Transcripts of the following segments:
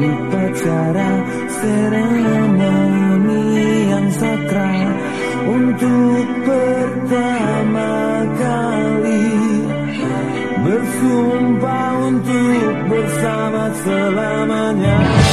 upacara seremoni yang sakral untuk pertama kali bersumpah untuk bersama selamanya.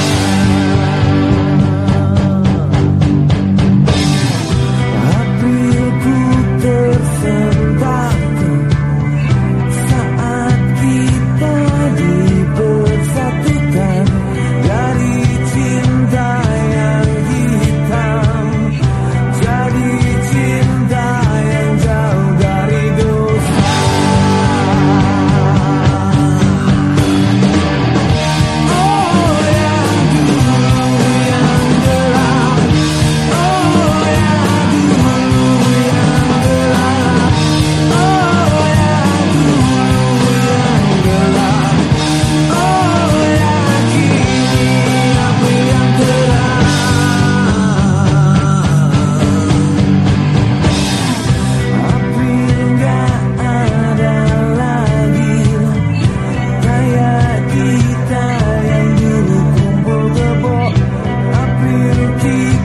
You.